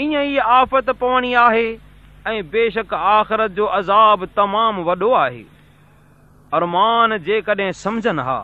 ائين ئي آفت پوڻي آهي ۽ بيشڪ آخرت جو عذاب تمام وڏو آهي. ارمان جيڪڏهن سمجهن ها.